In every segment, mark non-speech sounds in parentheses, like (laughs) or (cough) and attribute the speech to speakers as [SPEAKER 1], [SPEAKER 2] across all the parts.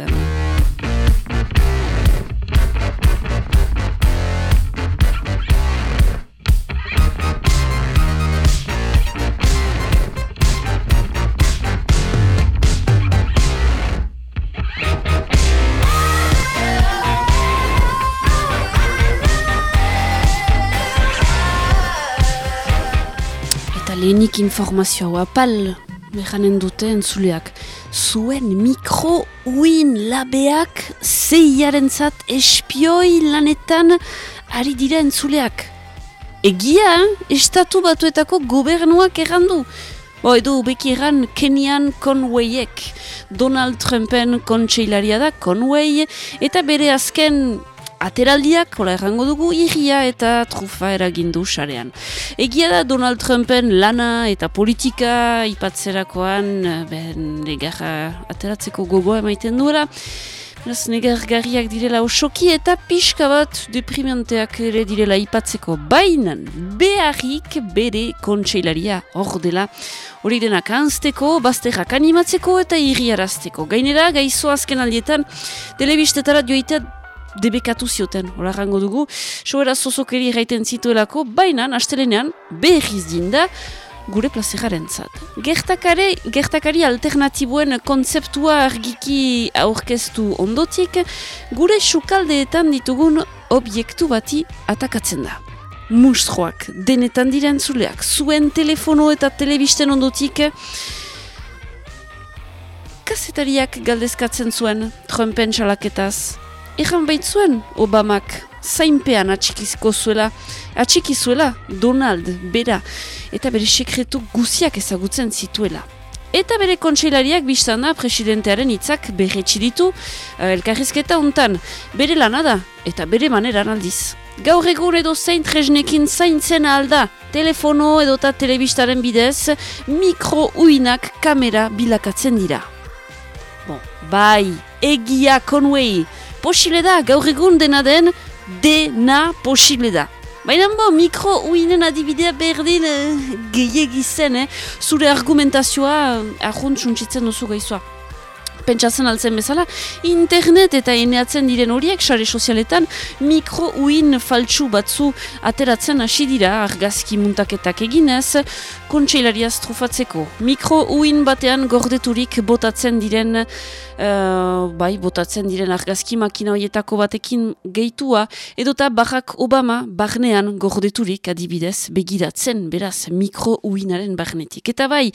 [SPEAKER 1] horretan. lehenik informazioa hau apal mehanen dute entzuleak. Zuen mikro uin labeak zeiaren zat espioi lanetan ari dira entzuleak. Egia, estatu batuetako gobernuak errandu. Bo, edo beki erran Kenian Conwayek. Donald Trumpen kontseilaria da Conway eta bere azken ateraldiak, hola errango dugu, irria eta trufa eragindu sarean. Egia da Donald Trumpen lana eta politika ipatzerakoan, ben, negarra ateratzeko gogoa emaiten duela, Beraz, negargarriak direla osoki eta pixka bat deprimenteak ere direla ipatzeko bainan beharrik bere kontseilaria hor dela. Hori denak anzteko, bazterrak animatzeko eta irriarazteko. Gainera, gaizo azken aldietan, telebistetara joitea debekatu zioten, hori rango dugu, soera zozokeri gaiten zituelako, baina, astelenean, behiz dinda, gure plazeraren zat. Gertakare, gertakari alternatiboen kontzeptua argiki aurkeztu ondotik, gure sukaldeetan ditugun objektu bati atakatzen da. Mustroak, denetan diren zuleak, zuen telefono eta telebisten ondotik, kasetariak galdezkatzen zuen, Trumpen salaketaz, Egan baitzuen Obamak zainpean atxikizko zuela, atxikizuela Donald, bera, eta bere sekretu guziak ezagutzen zituela. Eta bere kontseilariak biztana presidentearen hitzak berretsi ditu, eh, elkarrizketa hontan, bere lana da eta bere maneran aldiz. Gaur egun edo zein tresnekin zaintzen alda, telefono edo eta telebistaren bidez, mikro uinak kamera bilakatzen dira. Bon, bai, egia konwei, posible da, gaur egun dena den, dena posible da. Baina bo, mikro uinen adibidea berdin uh, gehiagizen, eh? zure argumentazioa uh, ahont suntzitzen duzu gaizua pentsatzen altzen bezala, internet eta eneatzen diren horiek, sare sozialetan, mikro uin faltsu batzu ateratzen hasi dira, argazki muntaketak eginez, kontseilariaz trufatzeko. Mikro uin batean gordeturik botatzen diren, uh, bai, botatzen diren argazki makina horietako batekin gehitua, edota Barack Obama barnean gordeturik adibidez begiratzen, beraz, mikro uinaren barnetik. Eta bai,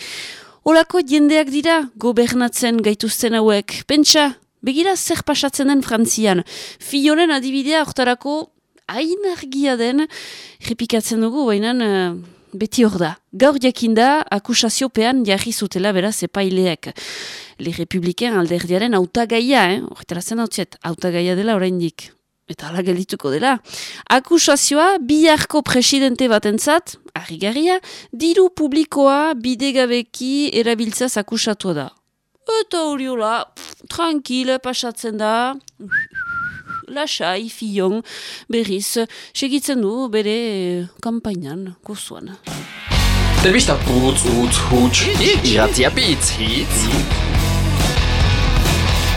[SPEAKER 1] Olako jendeak dira gobernatzen gaituzten hauek. Pentsa, begira zer pasatzen den Frantzian. Fionen adibidea hortarako hain argia den repikatzen dugu, baina uh, beti hor da. Gaur jakinda akusaziopean jarri zutela beraz epaileek. Le Republiken alderdiaren autagaia, eh? horretara zen hau autagaia dela oraindik eta ala geldituko dela. Akusazioa biharko presidente batentzat, garria, diru publikoa bidegabeki erabiltzaz akusatua da. Eta horiola, tranquile pasatzen da, lasai, fion, berriz, segitzen du bere kampainan, gozuan.
[SPEAKER 2] Telebista putz, utz, huts, iratzia pitz, hitz.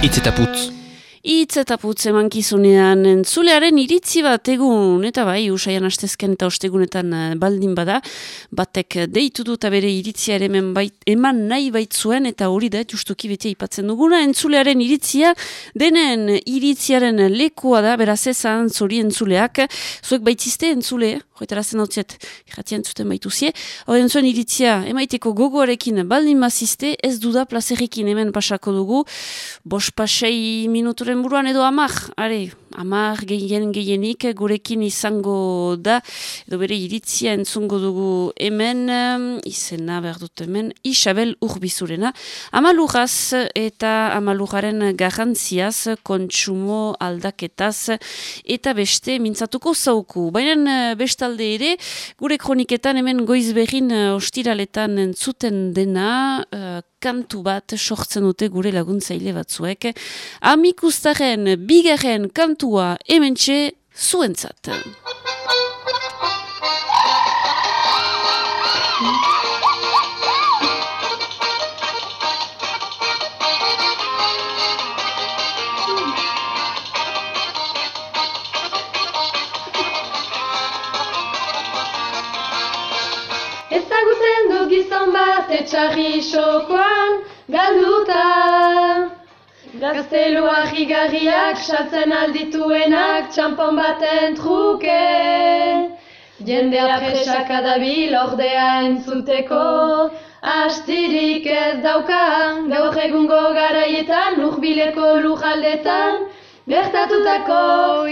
[SPEAKER 2] Itz eta putz.
[SPEAKER 1] Itz eta putz eman kizunean entzulearen iritzi bat egun, eta bai, usaian astezken eta ostegunetan eh, baldin bada, batek deitu dut bere iritzia bait, eman nahi baitzuen, eta hori da, justuki beti aipatzen duguna, entzulearen iritzia, denen iritziaren lekua da, beraz ezan zori entzuleak, zuek baitziste entzule, joetara zen hau ziet, irratien zuten baituzie, hori entzuen iritzia, emaiteko gogoarekin baldin maziste, ez duda plazerrekin hemen pasako dugu, bos pasei minutu zuen buruan edo amak, are, amak gehien gehienik gurekin izango da, edo bere iritzia entzungo dugu hemen, izena behar dut hemen, Isabel Urbizurena, amalugaz eta amalugaren garrantziaz, kontsumo aldaketaz, eta beste mintzatuko zauku. Baina bestalde ere, gure kroniketan hemen goizberin ostiraletan entzuten dena, uh, kantu bat sortzen dute gure laguntzaile batzuek. Amikustaren bigarren kantua hementxe zuentzat.
[SPEAKER 3] Ezagutzen du gizon bat etxarri xokoan galduta. Gaztelua higarriak saltzen aldituenak txampon baten truke. Jendea presak adabil ordea entzuteko, astirik ez dauka, gaur egungo garaietan, urbileko lujaldetan, bertatutako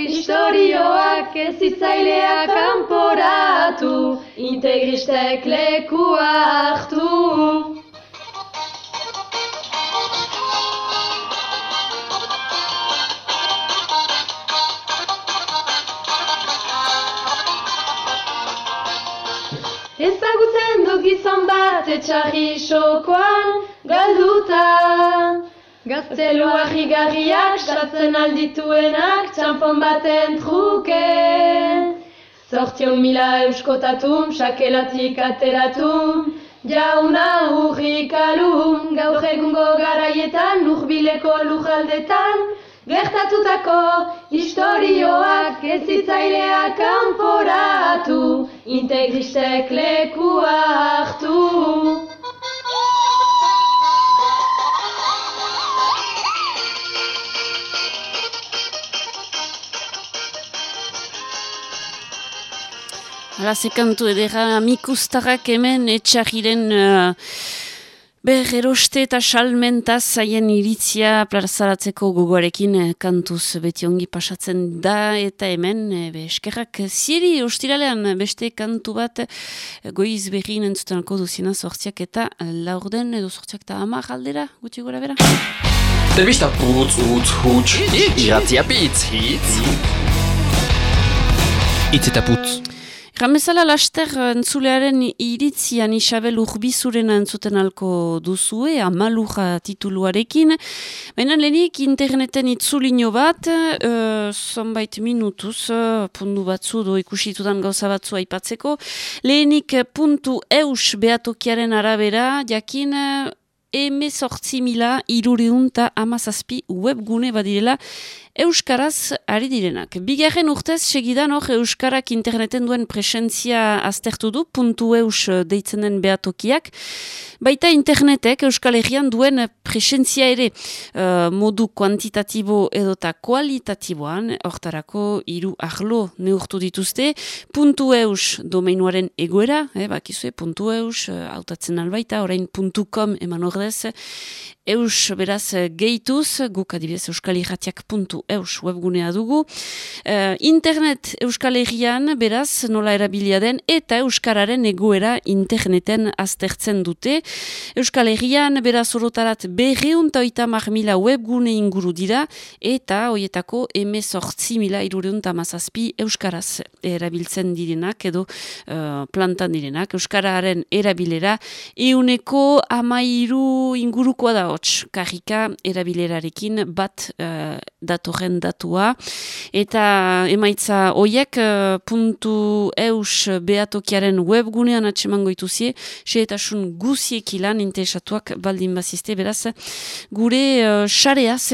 [SPEAKER 3] historioak ez itzaileak kanporatu, integristek lekua hartu. Etxarri xokoan galduta. Gaztelua higarriak sartzen aldituenak txampon baten truke. Zortion mila euskotatum, sakelatik ateratum, jauna hurrik alum, gaur egungo garaietan, urbileko lujaldetan, Gertatutako historioak ez zitzaileak kanporatu, integristek lekua hartu.
[SPEAKER 1] Hala, sekantu edera amikustarrak hemen etxarriren... Uh, Ber, eroste eta salmentaz zaien iritzia plazaratzeko gogoarekin eh, kantuz beti ongi pasatzen da eta hemen, eh, be, eskerrak zieri ostiralean beste kantu bat eh, goiz berrin entzutenako duzina sortziak eta laurden edo sortziak eta amak aldera, guti gora bera.
[SPEAKER 2] Telbista putz, utz, huts, iratzia bitz, hitz. Itz eta putz.
[SPEAKER 1] Ramezala laster eh, entzulearen iritzian Isabel Urbizuren entzuten alko duzue, amalura tituluarekin. Baina lehenik interneten itzulino bat, uh, zonbait minutuz, uh, pundu batzu do ikusitudan gauza batzu aipatzeko. Lehenik puntu eus behatokiaren arabera, jakin emezortzi mila iruriunta amazazpi webgune badirela Euskaraz ari direnak. Bigarren urtez segidan hor Euskarak interneten duen presentzia aztertu du, puntu eus deitzen den behatokiak. Baita internetek Euskal Herrian duen presentzia ere uh, modu kuantitatibo edota kualitatiboan, hortarako hiru arlo neurtu dituzte, puntu eus domeinuaren egoera, eh, bakizue, puntu eus, uh, autatzen albaita, orain puntu com eman ordez, eus beraz gehituz, guk adibidez euskalirratiak.eus webgunea dugu. Uh, internet Euskal Herrian beraz nola erabilia den eta Euskararen egoera interneten aztertzen dute. Euskal Herrian beraz orotarat berreunta oita mila webgune inguru dira eta hoietako eme sortzi mila irureunta mazazpi Euskaraz erabiltzen direnak edo uh, plantan direnak. Euskararen erabilera euneko amairu ingurukoa da hots karrika erabilerarekin bat uh, datorren datua. Eta emaitza hoiek uh, puntu eus behatokiaren webgunean atseman goituzie, xe eta sun guziek ilan interesatuak baldin bazizte, beraz, gure uh,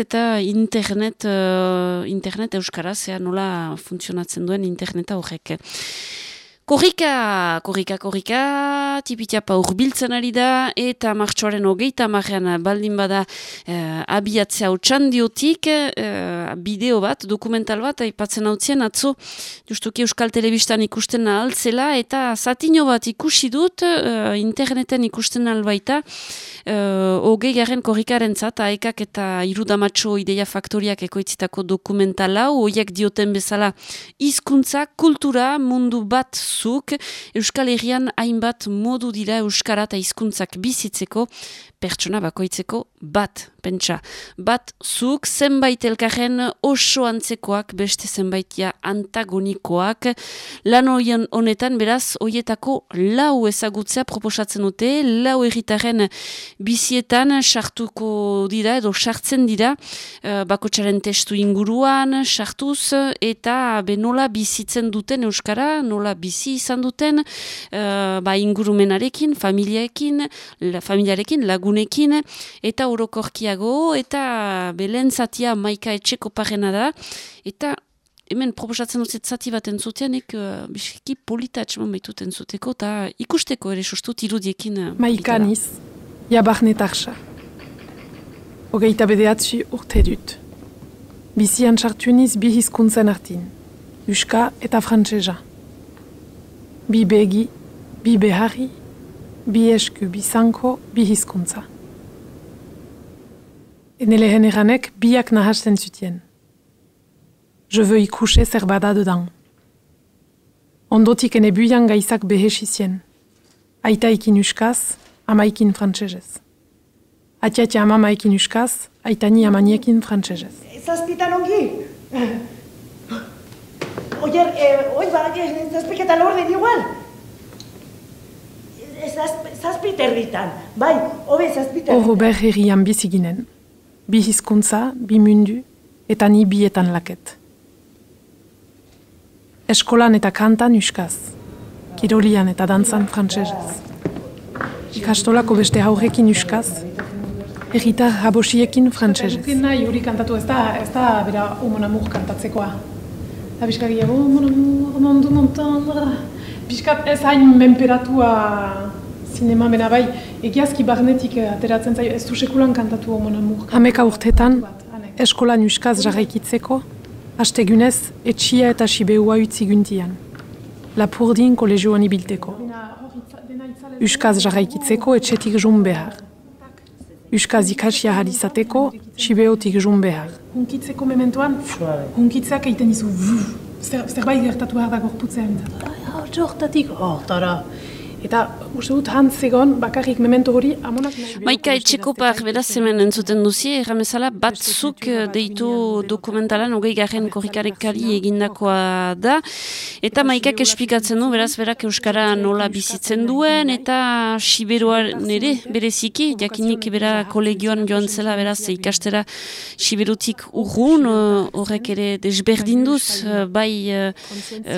[SPEAKER 1] eta internet, uh, internet euskaraz, ea nola funtzionatzen duen interneta horrek. Korrika, korrika, korrika, tipitiapa urbiltzen ari da, eta martxoaren hogeita marrean baldin bada eh, abiatzea utxandiotik, eh, bideo bat, dokumental bat, aipatzen hau atzo, justuki Euskal Telebistan ikusten altzela, eta zatino bat ikusi dut, eh, interneten ikusten albaita, eh, hogei garen korrikaren zat, aekak eta irudamatxo ideia faktoriak ekoitzitako dokumentala, hoiek dioten bezala hizkuntza kultura, mundu bat zuk, Euskal Herrian hainbat modu dira Euskara eta hizkuntzak bizitzeko, pertsona bakoitzeko bat, pentsa. Bat zuk zenbait elkarren oso antzekoak, beste zenbaitia antagonikoak, lan hoien honetan beraz, hoietako lau ezagutzea proposatzen dute, lau erritaren bizietan sartuko dira edo sartzen dira, uh, bakotxaren testu inguruan, sartuz, eta benola bizitzen duten Euskara, nola bizi izan duten, uh, ba ingurumenarekin, familiarekin, la, familiarekin, lagun lagunekin, eta orokorkiago, eta belen zatia maika etxeko parena da, eta hemen proposatzen dut zati bat entzuteanik, uh, biskiki polita atxeman baitut entzuteko, eta ikusteko ere sustut irudiekin. Uh,
[SPEAKER 4] Maikaniz, jabarne tarxa. Hogeita bedeatzi urte dut. Bizian sartueniz bi hizkuntzen artin, Euska eta Frantsesa. Bi begi, bi beharri, bi esku, bi zanko, bi hizkuntza. Enele generanek biak nahasten zutien. Je veux ikusi zer bada dedan. Ondotik ene buian gaizak behesizien. Aita ikin uskaz, ama ikin frantsesez. Atiatia ama ikin uskaz, aita ni ama niekin frantsesez.
[SPEAKER 5] Zazpitan ongi? Oier, eh, oi ba, eh, zazpiketan orden igual? Zazpit erditan, bai, hobe zazpit erditan.
[SPEAKER 4] Horro ber herrian biziginen. Bi hizkuntza, bi mundu, eta ni bietan laket. Eskolan eta kantan uskaz. Kirolian eta dantzan frantsesez. Ikastolako beste haurrekin uskaz. Erritar habosiekin frantsesez.
[SPEAKER 6] Zukin nahi hori kantatu ez da, ez da bera Mon Amour kantatzekoa. Eta bizkak gehiago, Mon Amour, Bizkat ez hain menperatua zinema bena bai, egiazki barnetik eh, ateratzen zaio, ez du sekulan kantatu Mon Amour.
[SPEAKER 4] Hameka urtetan, eskolan uskaz jarraikitzeko, hastegunez etxia eta sibeua utzi guntian. Lapurdin kolegioan ibilteko. Uskaz jarraikitzeko etxetik jun behar. Euskaz ikasia izateko, sibeotik jun behar.
[SPEAKER 6] Hunkitzeko mementoan, hunkitzeak egiten dizu, zer, zerbait gertatu behar da gorputzean. çox da dik haltara Eta uste dut hantzegon bakarrik memento hori amonak nahi.
[SPEAKER 1] Maika etxekopak beraz hemen entzuten duzi, erramezala batzuk eh, deitu dokumentalan hogei garen korrikarekari egindakoa da. Eta maikak esplikatzen du, beraz berak Euskara nola bizitzen duen, eta siberuan ere bereziki, jakinik bera kolegioan joan zela, beraz ikastera siberutik urrun, eh, horrek ere desberdinduz, eh, bai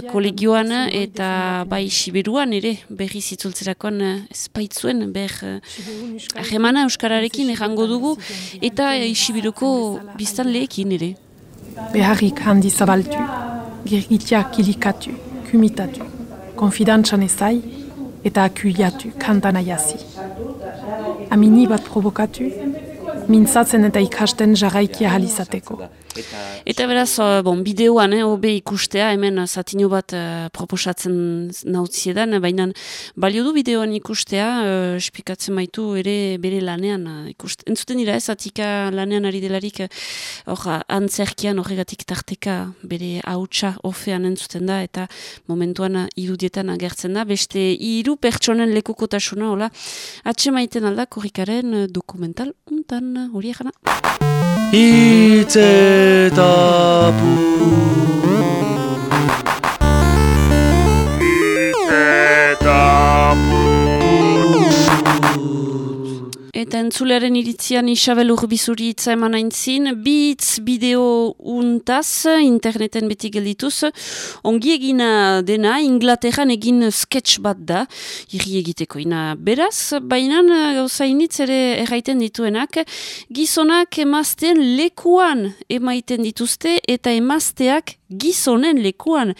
[SPEAKER 1] kolegioan eta bai siberuan ere berriz itzultzerakoan espaitzuen eh, ber eh, ahemana euskararekin errango dugu eta isibiruko biztan lehekin ere.
[SPEAKER 4] Beharrik handi zabaltu, girgitia kilikatu, kumitatu, konfidantzan ezai eta akuiatu kantan aiazi. Amini bat provokatu, mintzatzen eta ikasten jarraikia halizateko.
[SPEAKER 1] Eta beraz, uh, bon, bideoan, eh, obe ikustea, hemen zatino bat uh, proposatzen nautziedan, baina balio du bideoan ikustea, uh, espikatzen maitu ere bere lanean. Uh, ikust... Entzuten dira ez, atika lanean ari delarik, hor, uh, antzerkian horregatik tarteka bere hautsa ofean entzuten da, eta momentuan irudietan agertzen da, beste hiru pertsonen lekukotasuna, hola, atxe maiten alda, korrikaren dokumental, untan, hori egana.
[SPEAKER 7] Itzetapu
[SPEAKER 1] Eta entzulearen iritzian Isabel Urbizuri itza eman aintzin, bitz bideo untaz, interneten beti geldituz, ongi egina dena, Inglaterran egin sketch bat da, irri egiteko ina beraz, baina gauzainitz ere erraiten dituenak, gizonak emazten lekuan emaiten dituzte, eta emazteak gizonen lekuan,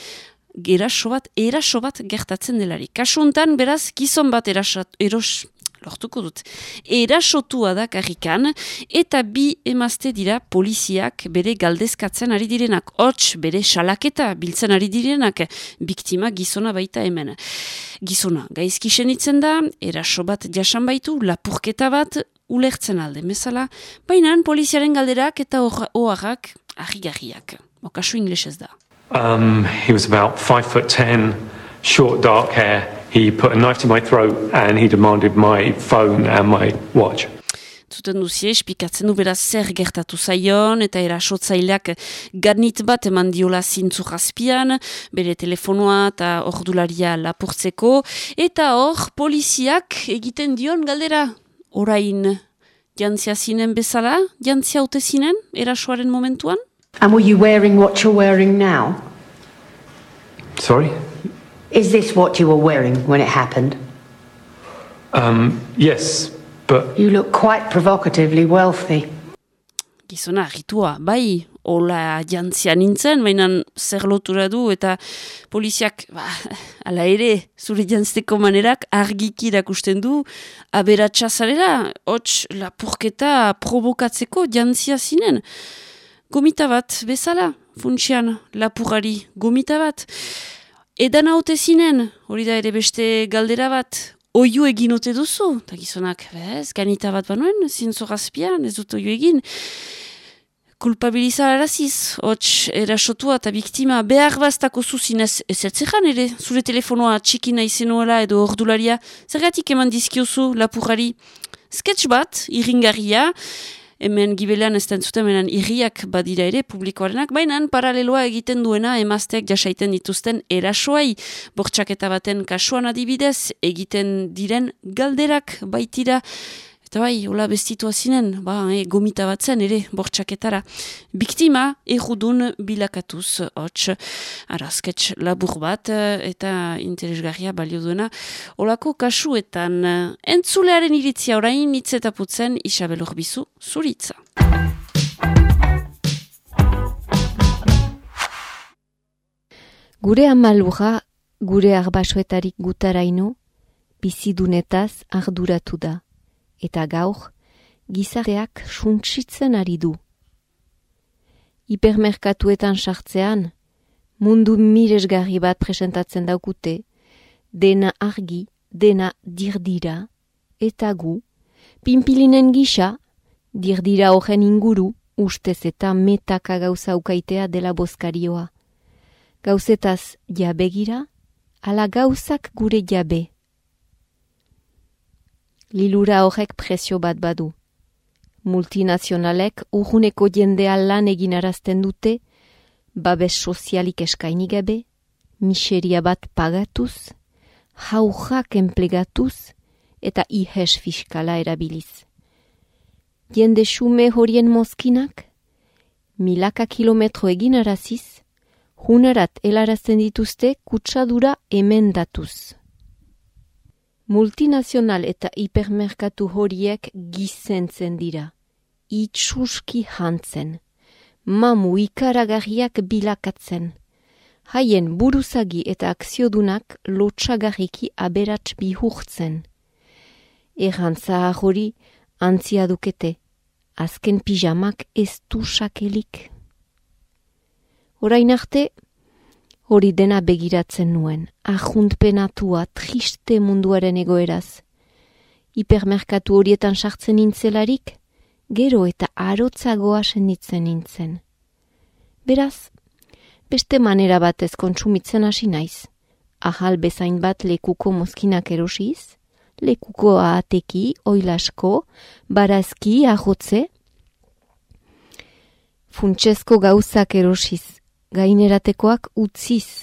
[SPEAKER 1] eraso bat, eraso bat gertatzen delari. Kasuntan, beraz, gizon bat erasat, eros, lortuko dut. Erasotua da karrikan, eta bi emazte dira poliziak bere galdezkatzen ari direnak. Hots, bere salaketa biltzen ari direnak, biktima gizona baita hemen. Gizona, gaizki senitzen da, eraso bat jasan baitu, lapurketa bat, ulertzen alde, mesala, baina poliziaren galderak eta oharrak ahigarriak. Okasu inglesez da.
[SPEAKER 8] Um, he was about five foot ten, short dark hair, he put a knife to my throat and he demanded my phone and my watch.
[SPEAKER 1] Zuten duzie, espikatzen du beraz zer gertatu zaion, eta erasotzaileak garnit bat eman diola zintzu jazpian, bere telefonoa eta ordularia lapurtzeko, eta hor poliziak egiten dion galdera, orain jantzia zinen bezala, jantzia haute zinen, erasoaren momentuan?
[SPEAKER 5] And were you wearing what you're wearing now?
[SPEAKER 8] Sorry?
[SPEAKER 5] Is this what you were wearing when it happened?
[SPEAKER 8] Um, yes, but
[SPEAKER 5] You look quite provocatively wealthy.
[SPEAKER 1] Gizona, ritua, bai, hola jantzia nintzen, baina zer lotura du, eta poliziak, ba, (laughs) ala ere, zure jantzteko manerak argiki irakusten du, aberatsa zarela, hots lapurketa provokatzeko jantzia zinen. Gomita bat, bezala, funtsian, lapurari, gomita bat. Edan haute zinen, hori da ere beste galdera bat, oio egin ote duzu, eta gizonak, bez, ganita bat banuen, zinzo gazpian, ez dut oio egin. Kulpabilizar araziz, hots, erasotua eta biktima behar baztako zuzinez ez etzekan ere, zure telefonoa txikina izenuela edo ordularia, zergatik eman dizkiozu lapurari. Sketch bat, iringarria, hemen gibelean ez zuten hemen irriak badira ere publikoarenak, baina paraleloa egiten duena emazteak jasaiten dituzten erasoai, bortxaketa baten kasuan adibidez, egiten diren galderak baitira, Eta bai, hola bestitua zinen, ba, e, gomita bat zen, ere, bortxaketara. Biktima, erudun bilakatuz, hots, arazketx labur bat, eta interesgarria balio duena. Olako kasuetan, entzulearen iritzia orain, itzetaputzen, Isabel Orbizu, zuritza.
[SPEAKER 9] Gure amalura, gure arbasoetarik gutaraino, bizidunetaz arduratu da eta gaur, gizarteak suntsitzen ari du. Hipermerkatuetan sartzean, mundu miresgarri bat presentatzen daukute, dena argi, dena dirdira, eta gu, pinpilinen gisa, dirdira horren inguru, ustez eta metaka gauza ukaitea dela boskarioa. Gauzetaz jabegira, ala gauzak gure jabe lilura horrek presio bat badu. Multinazionalek urruneko jendea lan egin arazten dute, babes sozialik eskaini gabe, miseria bat pagatuz, jaujak enplegatuz eta ihes fiskala erabiliz. Jende xume horien mozkinak, milaka kilometro egin araziz, hunarat helarazten dituzte kutsadura emendatuz multinazional eta hipermerkatu horiek gizentzen dira. Itxuski hantzen. Mamu ikaragarriak bilakatzen. Haien buruzagi eta akziodunak lotxagarriki aberats bihurtzen. Errantza hori antzia dukete. Azken pijamak ez du sakelik. Horain arte, hori dena begiratzen nuen, ahuntpenatua triste munduaren egoeraz. Hipermerkatu horietan sartzen nintzelarik, gero eta arotzagoa senditzen nintzen. Beraz, beste manera batez kontsumitzen hasi naiz. Ahal bezain bat lekuko mozkinak erosiz, lekuko ahateki, oilasko, barazki, ahotze, Funtsesko gauzak erosiz, gaineratekoak utziz.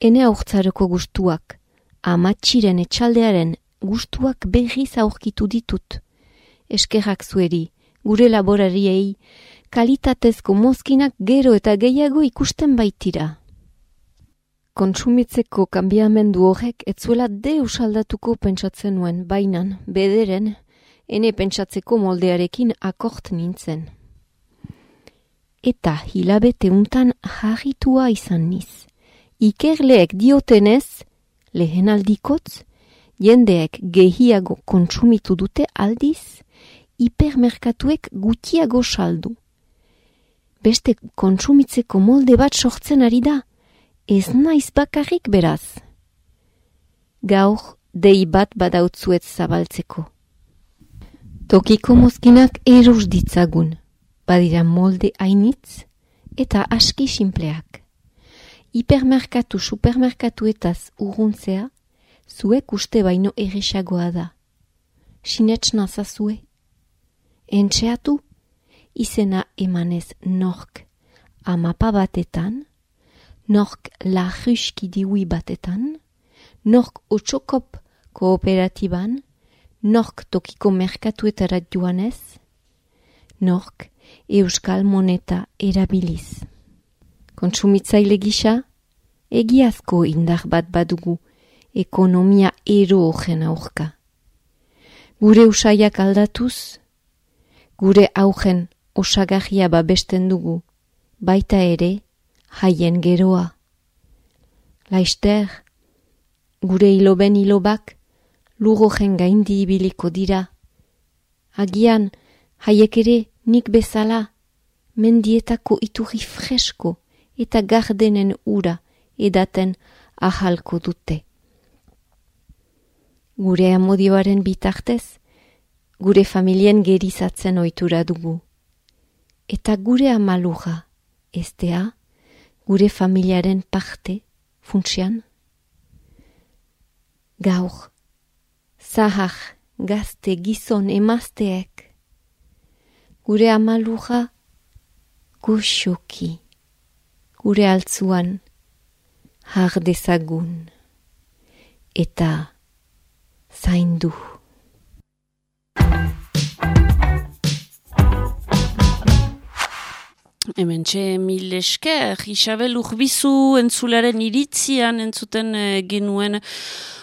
[SPEAKER 9] Ene aurtzareko gustuak, amatxiren etxaldearen gustuak berriz aurkitu ditut. Eskerrak zueri, gure laborariei, kalitatezko mozkinak gero eta gehiago ikusten baitira. Kontsumitzeko kanbiamendu horrek etzuela deus aldatuko pentsatzen nuen, bainan, bederen, ene pentsatzeko moldearekin akort nintzen eta hilabete untan jarritua izan niz. Ikerleek diotenez, lehen aldikotz, jendeek gehiago kontsumitu dute aldiz, hipermerkatuek gutiago saldu. Beste kontsumitzeko molde bat sortzen ari da, ez naiz bakarrik beraz. Gaur, dei bat badautzuet zabaltzeko. Tokiko mozkinak eruz ditzagun badira molde hainitz eta aski simpleak. Hipermerkatu supermerkatuetaz urruntzea, zuek uste baino erresagoa da. Sinets nazazue. Entxeatu, izena emanez nork amapa batetan, nork lahuski diui batetan, nork otxokop kooperatiban, nork tokiko merkatuetara joanez, nork euskal moneta erabiliz. Kontsumitzaile gisa, egiazko indar bat badugu ekonomia ero horren aurka. Gure usaiak aldatuz, gure augen osagarria babesten dugu, baita ere haien geroa. Laister, gure iloben ilobak, lugojen gaindi ibiliko dira. Agian, haiek ere nik bezala, mendietako iturri fresko eta gardenen ura edaten ahalko dute. Gure amodioaren bitartez, gure familien gerizatzen ohitura dugu. Eta gure amaluja, eztea, gure familiaren parte, funtsian? Gaur, zahar, gazte, gizon, emazteek, gure amaluja, goxoki, gure altzuan, har dezagun, eta zaindu.
[SPEAKER 1] Hemen txe mil esker, Isabel urbizu entzularen iritzian entzuten eh, genuen.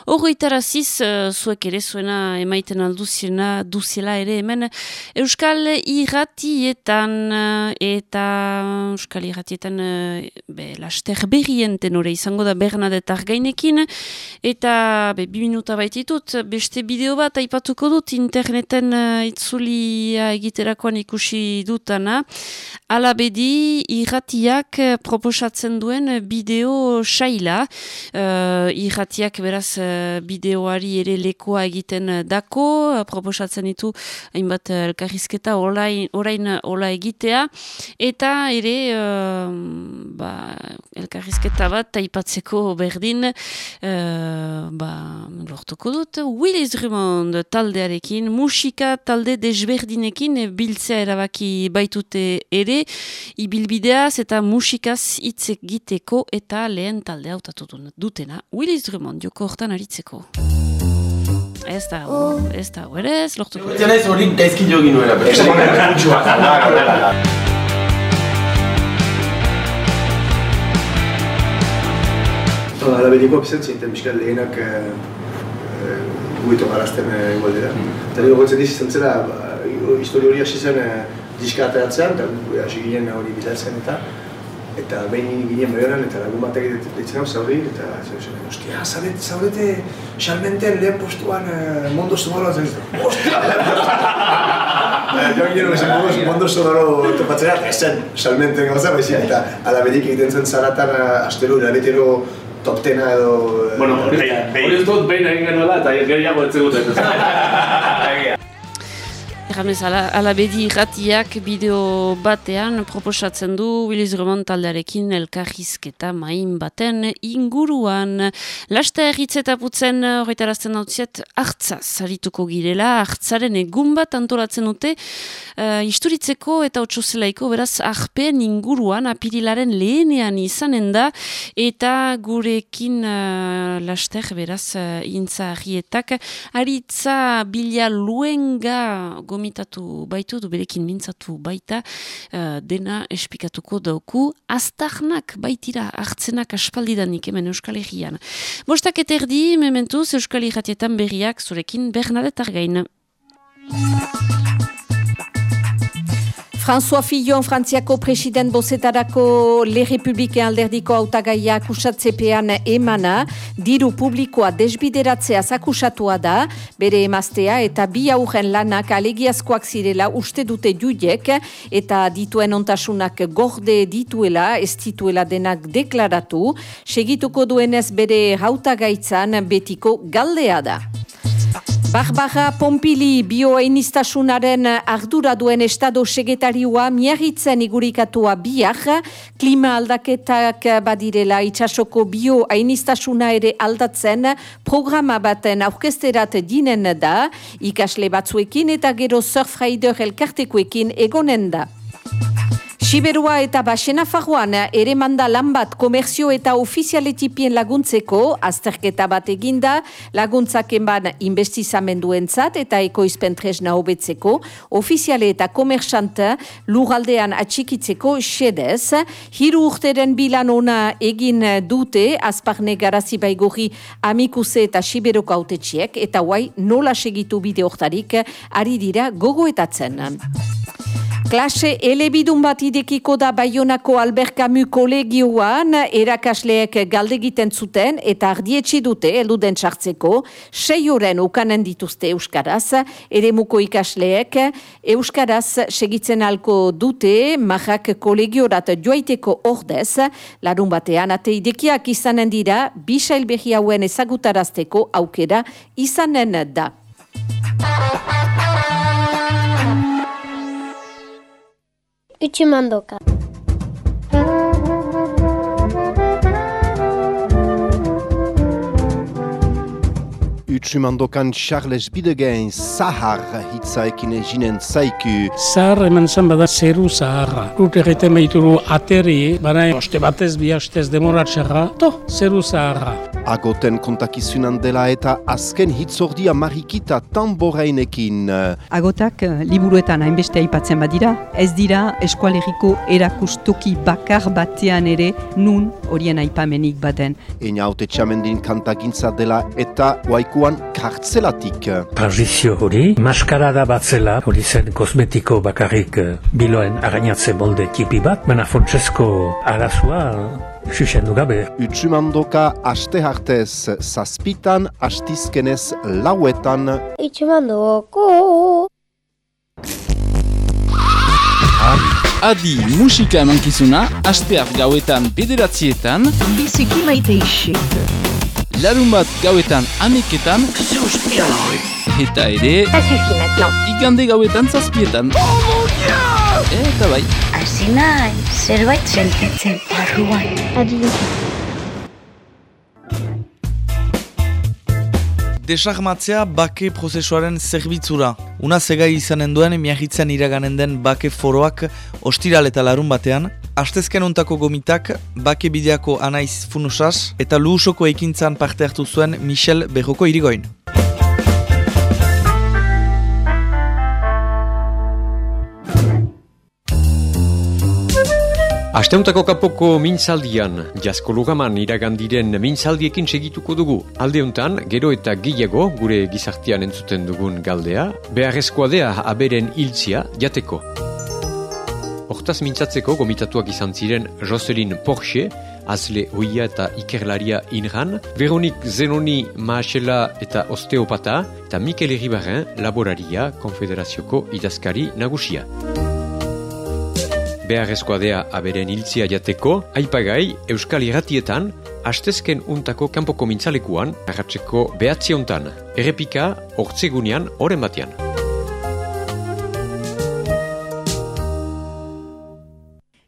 [SPEAKER 1] Horroitaraziz, uh, zuek ere zuena emaiten alduziena duziela ere hemen. Euskal Irratietan uh, eta Euskal Irratietan uh, be, laster berrien tenore izango da Bernadette Argainekin. Eta be, bi minuta baititut beste bideo bat aipatuko dut interneten uh, itzulia egiterakoan ikusi dutana. Ala bedi irratiak proposatzen duen bideo saila. Uh, irratiak beraz bideoari ere lekoa egiten dako, proposatzen ditu hainbat elkarrizketa orain, orain ola egitea, eta ere uh, ba, elkarrizketa bat taipatzeko berdin uh, ba, lortuko dut, Willis Drummond taldearekin, musika talde desberdinekin biltzea erabaki baitute ere, ibilbideaz eta musikaz hitz egiteko eta lehen taldea hautatu dutena. Willis Drummond, joko hortan ari aritzeko. Ez da, ez da, ere ez, lortuko.
[SPEAKER 10] Ez naiz hori gaizki jo ginuela, pero ez da mucho bat. Ala bediko bizet zinten bizkat lehenak gueto garazten igualdera. Eta nire gotzen diz izan zela, histori hori hasi zen diska ateratzen, eta hasi ginen hori bilatzen eta eta behin ginen beharen eta lagun batek ditzen hau zauri, eta zen, ostia, zaurete, zaurete, xalmenten lehen postuan eh, Mondo Sonoro, zen, ostia, lehen (laughs) postuan! Jo ginen bezin modu, Mondo Sonoro topatzera, ezen, xalmenten gauza, baizik, eta alabedik egiten zen zaratan eh, astero, irabetero top tena edo...
[SPEAKER 11] Eh, bueno, hori ez dut behin egin genuela eta gehiago ez (laughs)
[SPEAKER 1] Erramez, ala, ala bedi irratiak bideo batean proposatzen du Willis Roman taldearekin elkarrizketa main baten inguruan. Lasta erritzetaputzen horretarazten hau ziet, hartza zarituko girela, hartzaren egun bat antolatzen dute, uh, isturitzeko eta otxozelaiko beraz arpen inguruan apirilaren lehenean izanen da, eta gurekin uh, laster beraz uh, intza arietak, aritza bila luenga gomitatu baitu, du berekin mintzatu baita, uh, dena espikatuko dauku, aztarnak baitira hartzenak aspaldidanik hemen Euskal Herrian. Bostak eta erdi, mementuz Euskal Herriatietan berriak zurekin Bernadette Argain.
[SPEAKER 12] François Fillon, Frantziako president bozetarako Le Republike alderdiko autagaia akusatzepean emana, diru publikoa desbideratzea zakusatua da, bere emaztea eta bi aurren lanak alegiazkoak zirela uste dute juiek eta dituen ontasunak gorde dituela, ez dituela denak deklaratu, segituko duenez bere hautagaitzan betiko galdea da. Barbara Pompili bioeinistasunaren ardura duen estado segetarioa miarritzen igurikatua biak, klima aldaketak badirela itxasoko bioeinistasuna ere aldatzen programa baten aurkesterat dinen da, ikasle batzuekin eta gero surfraider elkartekoekin egonen da. Siberua eta Basena Faruan ere manda lan bat komerzio eta ofizialetipien laguntzeko, azterketa bat eginda, laguntzak enban investizamenduentzat eta ekoizpen tresna hobetzeko, ofiziale eta komersanta lugaldean atxikitzeko xedez. Hiru urteren bilan ona egin dute, azparne garazi baigorri amikuse eta Siberoko autetxiek, eta guai nola segitu bide hortarik ari dira gogoetatzen. Klase elebidun bat idekiko da Baionako Albert Camus kolegioan. Erakasleek galdegiten zuten eta ardietsi dute eluden txartzeko sei horren ukanen dituzte Euskaraz. Ere muko ikasleek Euskaraz segitzen alko dute. Majak kolegiorat joaiteko ordez. Larun batean ate idekiak izanen dira. Bisail behi hauen ezagutarazteko aukera izanen da.
[SPEAKER 13] Utsumandoka.
[SPEAKER 14] Utsumandokan Charles Bidegen Zahar hitzaekin eginen zaiku.
[SPEAKER 15] Zahar hemen zan bada zeru zaharra. Rut egiten behituru ateri, baina oste batez bi hastez demoratxarra, to, zeru zaharra.
[SPEAKER 14] Agoten kontakizunan dela eta azken hitzordia marikita tamborainekin.
[SPEAKER 16] Agotak eh, liburuetan hainbeste aipatzen badira, ez dira eskualeriko erakustoki bakar batean ere nun horien aipamenik baten.
[SPEAKER 14] Eina haute txamendin kantagintza dela eta waikuan kartzelatik.
[SPEAKER 15] Transizio hori, maskarada batzela, hori zen kosmetiko bakarrik eh, biloen arañatze molde tipi bat, baina Francesco arazua Xuxendu gabe.
[SPEAKER 14] Utsumandoka aste hartez zazpitan, astizkenez lauetan.
[SPEAKER 13] Utsumandoko.
[SPEAKER 17] Adi musika emankizuna, asteak gauetan bederatzietan.
[SPEAKER 18] Biziki maite isek.
[SPEAKER 17] Larun bat gauetan ameketan. Eta ere... Igande gauetan zazpietan. Eta bai.
[SPEAKER 13] Hasi nahi, zerbait sentitzen barruan. Adi.
[SPEAKER 17] Desarmatzea bake prozesuaren zerbitzura. Una zegai izanen duen miahitzen iraganen den bake foroak ostiral eta larun batean, Astezken ontako gomitak, bake bideako anaiz funusas eta luhusoko ekintzan parte hartu zuen Michel Berroko irigoin.
[SPEAKER 19] Asteuntako kapoko mintzaldian, jasko lugaman iragandiren mintzaldiekin segituko dugu. Aldeuntan, gero eta gehiago gure gizartian entzuten dugun galdea, beharrezkoa dea aberen hiltzia jateko. Hortaz mintzatzeko gomitatuak izan ziren Jocelyn Porsche, Azle Oia eta Ikerlaria Inran, Veronik Zenoni Maasela eta Osteopata, eta Mikel Eribarren Laboraria Konfederazioko idazkari nagusia. Beharrezkoa dea aberen hiltzia jateko, aipagai Euskal Irratietan, astezken untako kanpoko mintzalekuan, arratzeko behatzi hontan, errepika, hortzegunean, oren batean.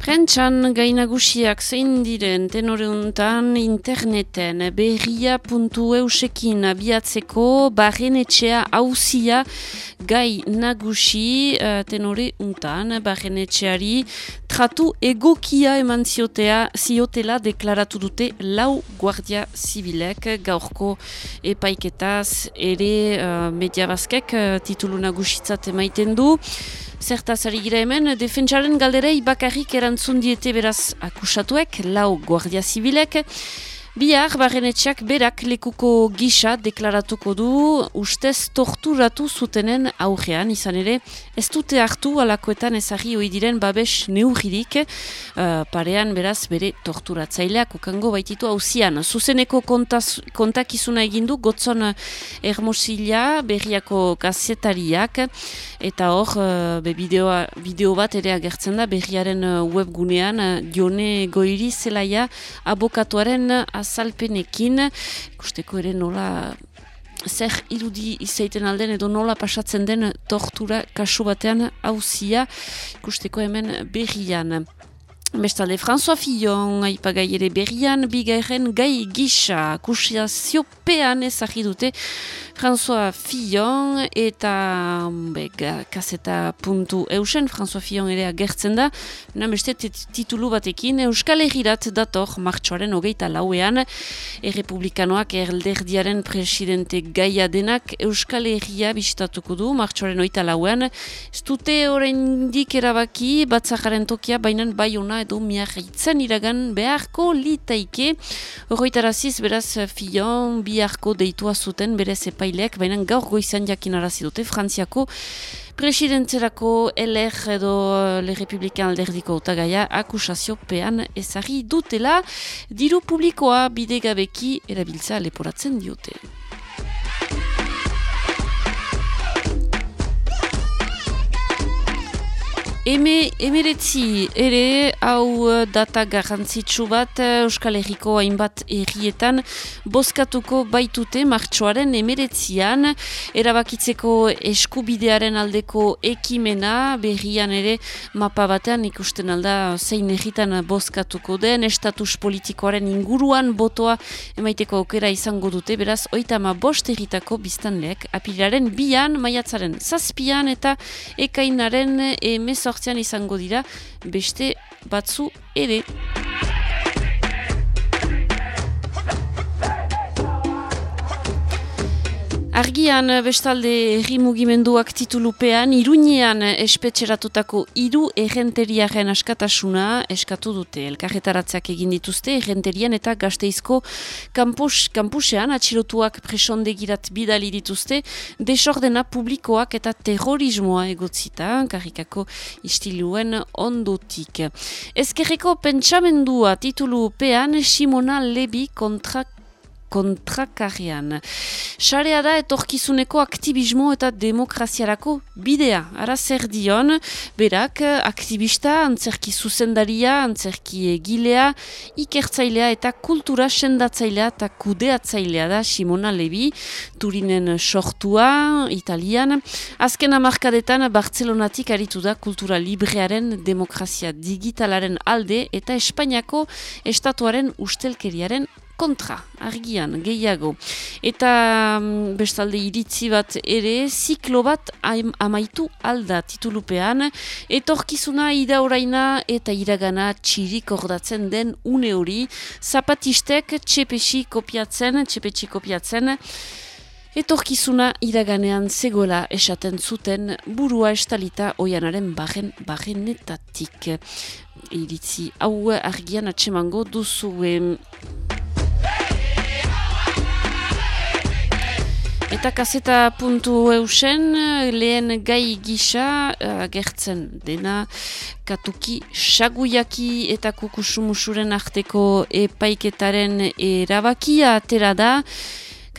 [SPEAKER 1] Prentxan gainagusiak zein diren tenoreuntan interneten berria.eusekin abiatzeko barrenetxea hauzia gai nagusi uh, tenore untan barrenetxeari tratu egokia eman ziotea, ziotela deklaratu dute lau guardia zibilek gaurko epaiketaz ere uh, mediabazkek uh, titulu nagusitzat emaiten du. Zertaz ari gira hemen, defentsaren galderei bakarrik erantzun diete beraz akusatuek, lau guardia zibilek, Bihar, barrenetxak berak lekuko gisa deklaratuko du ustez torturatu zutenen aurrean, izan ere, ez dute hartu alakoetan ezagri hoi diren babes neurririk, uh, parean beraz bere torturatzaileak ukango baititu hauzian. Zuzeneko kontaz, kontakizuna egindu, gotzon ermosila berriako gazetariak, eta hor, uh, be bideoa, bideo bat ere agertzen da berriaren webgunean, uh, jone goiri zelaia abokatuaren azalpenekin, ikusteko ere nola zer irudi izaiten alden edo nola pasatzen den tortura kasu batean hauzia ikusteko hemen berrian. Bestalde, François Fillon, aipagai ere berrian, bigairen gai gisa, kusiaziopean ezagir dute François Fillon eta be, kaseta puntu eusen, François Fillon ere agertzen da, nameste titulu batekin, Euskal Herrirat dator martxoaren hogeita lauean, errepublikanoak erlderdiaren presidente gaia denak Euskal Herria bisitatuko du martxoaren hogeita lauean, ez dute oraindik erabaki batzakaren tokia, bainan bai ona edo miarritzen iragan beharko litaike, horretaraziz beraz Fillon biharko deitua zuten berez epai epaileak, baina gaur goizan jakin arazi dute, Frantziako presidentzerako LR edo Le Republikan alderdiko utagaia akusazio pean ezari dutela, diru publikoa bidegabeki erabiltza leporatzen diote. Eme, emeretzi ere hau eh, data garrantzitsu bat eh, Euskal Herriko hainbat errietan bozkatuko baitute martxoaren emeretzian. Erabakitzeko eskubidearen aldeko ekimena berrian ere mapa batean ikusten alda zein erritan bozkatuko den estatus politikoaren inguruan botoa emaiteko aukera izango dute. Beraz oitama bost erritako biztanleak apilaren bian maiatzaren zazpian eta ekainaren emezor sortzean izango dira beste batzu ere. Argian bestalde herri mugimenduak titulupean, iruñean espetxeratutako iru errenteriaren askatasuna eskatu dute. Elkarretaratzeak egin dituzte errenterian eta gazteizko kampus, kampusean atxilotuak presondegirat bidali dituzte desordena publikoak eta terrorismoa egotzita, karikako istiluen ondotik. Ezkerreko pentsamendua titulupean Simona Lebi kontrak kontrakarrian. Sarea da etorkizuneko aktivismo eta demokraziarako bidea. Ara zer dion, berak, aktivista, antzerki zuzendaria, antzerki egilea, ikertzailea eta kultura sendatzailea eta kudeatzailea da Simona Levi, Turinen sortua, Italian. Azken amarkadetan, Bartzelonatik aritu da kultura librearen demokrazia digitalaren alde eta Espainiako estatuaren ustelkeriaren kontra, argian, gehiago. Eta mm, bestalde iritzi bat ere, ziklo bat amaitu alda titulupean, etorkizuna idauraina eta iragana txirik ordatzen den une hori, zapatistek txepesi kopiatzen, txepetsi kopiatzen, Etorkizuna iraganean zegoela esaten zuten burua estalita oianaren barren barrenetatik. Iritzi hau argian atsemango duzuen. Eta kaseta puntu eusen, lehen gai gisa uh, gertzen dena katuki saguyaki eta kukusumusuren arteko epaiketaren erabakia atera da.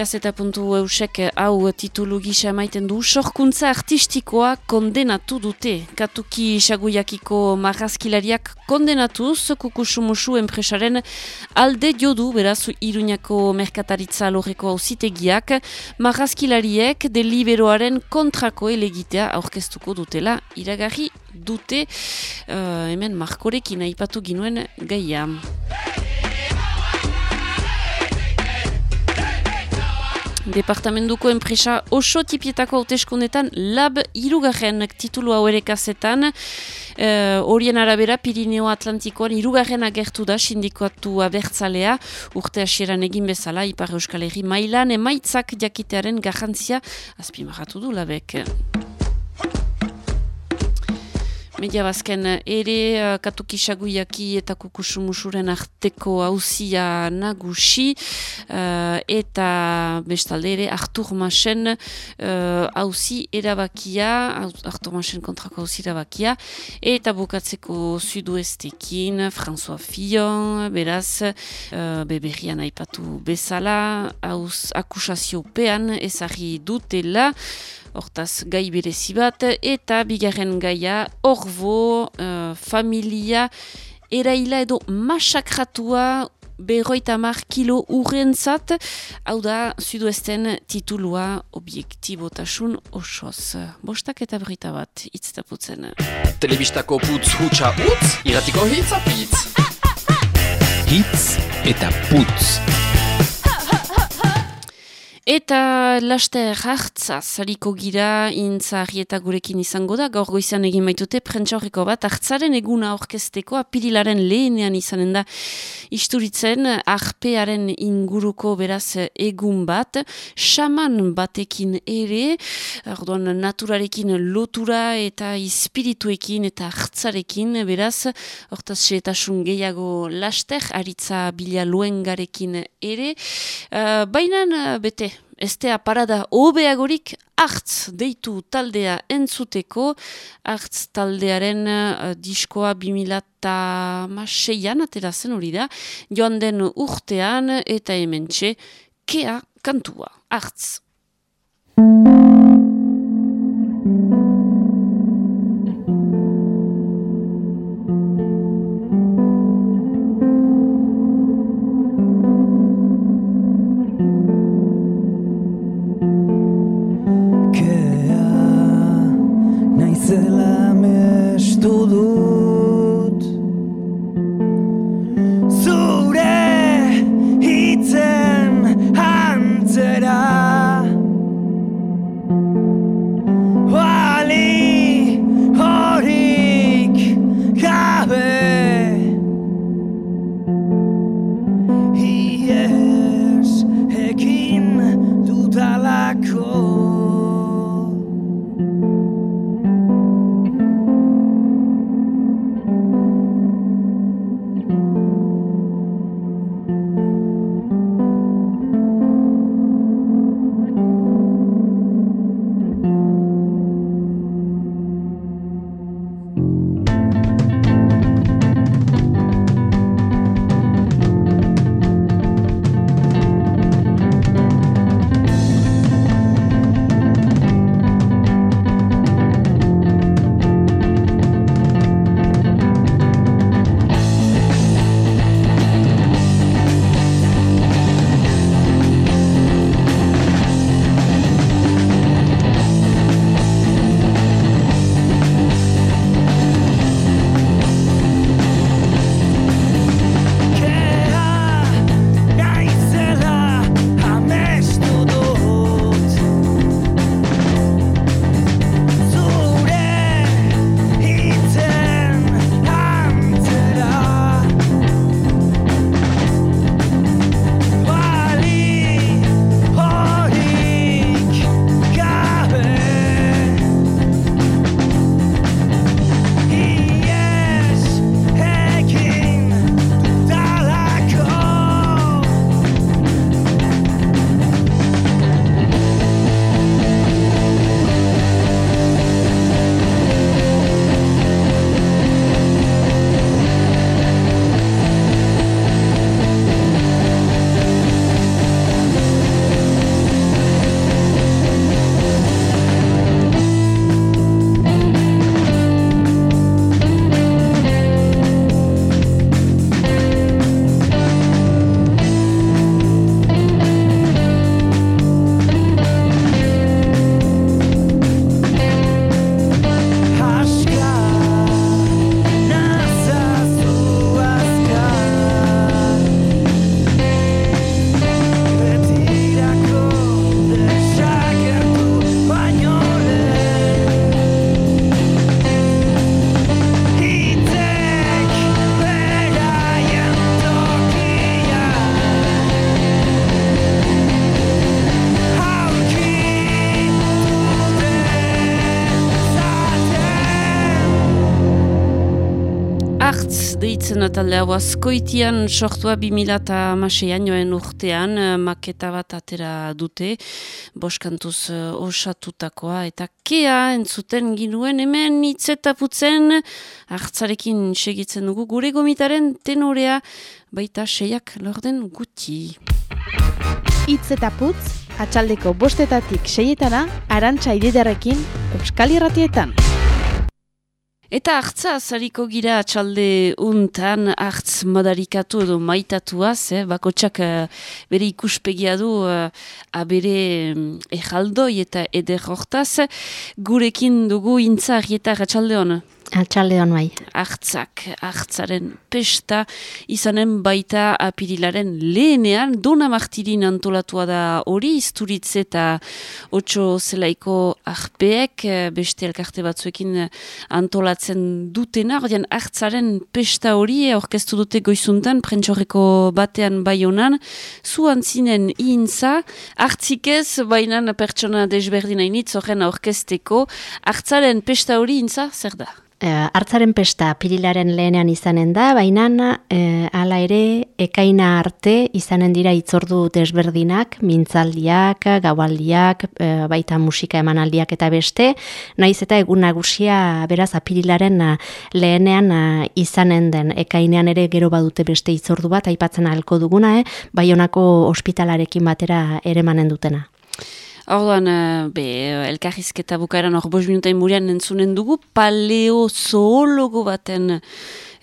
[SPEAKER 1] Kaseta puntu eusek hau titulu gisa maiten du, sorkuntza artistikoa kondenatu dute. Katuki isaguiakiko marrazkilariak kondenatuz, kukusumusu enpresaren alde jodu, beraz, iruñako merkataritza loreko hauzitegiak, marrazkilariek deliberoaren kontrako elegitea aurkeztuko dutela, iragarri dute, uh, hemen markorekin aipatu ginuen gaia. Departamentuko enpresa oso tipietako hauteskundetan lab irugarren titulu hau ere kasetan. Uh, horien arabera Pirineo Atlantikoan irugarren agertu da sindikoatu abertzalea urte hasieran egin bezala Ipar Euskal Herri mailan emaitzak jakitearen garrantzia azpimarratu du labek. Media bazken ere uh, katukisaguiaki eta kukusumusuren arteko hauzia nagusi uh, eta bestalde ere Artur Masen hauzi uh, erabakia, Artur Masen kontrako hauzi erabakia eta bukatzeko suduestekin François Fillon, beraz uh, beberrian aipatu bezala hauz akusazio pean ezari dutela hortaz gai berezi bat, eta bigarren gaia, orbo, uh, familia, eraila edo masakratua berroita mar kilo urrentzat, hau da, zuduesten titulua objektibotasun osoz. Bostak eta berrita bat, itztaputzen.
[SPEAKER 2] Telebistako putz hutsa utz, iratiko hitz apitz. Hitz eta putz.
[SPEAKER 1] Eta laster hartza zariko gira intzari eta gurekin izango da, gaur goizan egin baitute prentsa horreko bat, hartzaren eguna orkesteko apirilaren lehenean izanen da isturitzen arpearen inguruko beraz egun bat, xaman batekin ere, orduan naturarekin lotura eta espirituekin eta hartzarekin beraz, hortaz xetasun gehiago laster, aritza bila luengarekin ere, uh, bainan bete, Estea parada obeagorik hartz deitu taldea entzuteko, hartz taldearen uh, diskoa bimilata maseian atera zen hori da, joan den urtean eta hementxe kea kantua, hartz. Deitzen talde hau askoitian sortua 2006an joen urtean maketa bat atera dute boskantuz uh, osatutakoa eta kea entzuten ginuen hemen itzetaputzen hartzarekin segitzen dugu gure gomitaren tenorea baita seiak lorden guti
[SPEAKER 20] Itzetaputz, atxaldeko bostetatik seietana, arantxa ididarekin, Euskal Irratietan.
[SPEAKER 1] Eta hartza, zariko gira txalde untan, hartz madarikatu edo maitatuaz, eh? bakotsak uh, bere ikuspegia du uh, abere um, ejaldoi eta eder hortaz. Gurekin dugu intza argieta txalde hona.
[SPEAKER 20] Atxalde hon bai.
[SPEAKER 1] Artzak, artzaren pesta, izanen baita apirilaren lehenean, dona martirin antolatua da hori, isturitz eta otxo zelaiko arpeek, beste elkarte batzuekin antolatzen dutena, ordean artzaren pesta hori, orkestu dute goizuntan, prentxorreko batean bai honan, zu antzinen ihintza, hartzik ez, baina pertsona desberdina initz, horren orkesteko, artzaren pesta hori ihintza, zer da?
[SPEAKER 20] Uh, artzaren pesta pirilaren lehenean izanen da, baina uh, hala ere ekaina arte izanen dira itzordu desberdinak, mintzaldiak, gaualdiak, uh, baita musika emanaldiak eta beste, naiz eta egun nagusia beraz apirilaren lehenean izanen den ekainean ere gero badute beste itzordu bat, aipatzen ahalko duguna, eh? bai honako ospitalarekin batera ere manen dutena.
[SPEAKER 1] Orduan, uh, be, elkarrizketa bukaeran hor bos minutain murian entzunen dugu, paleozoologo baten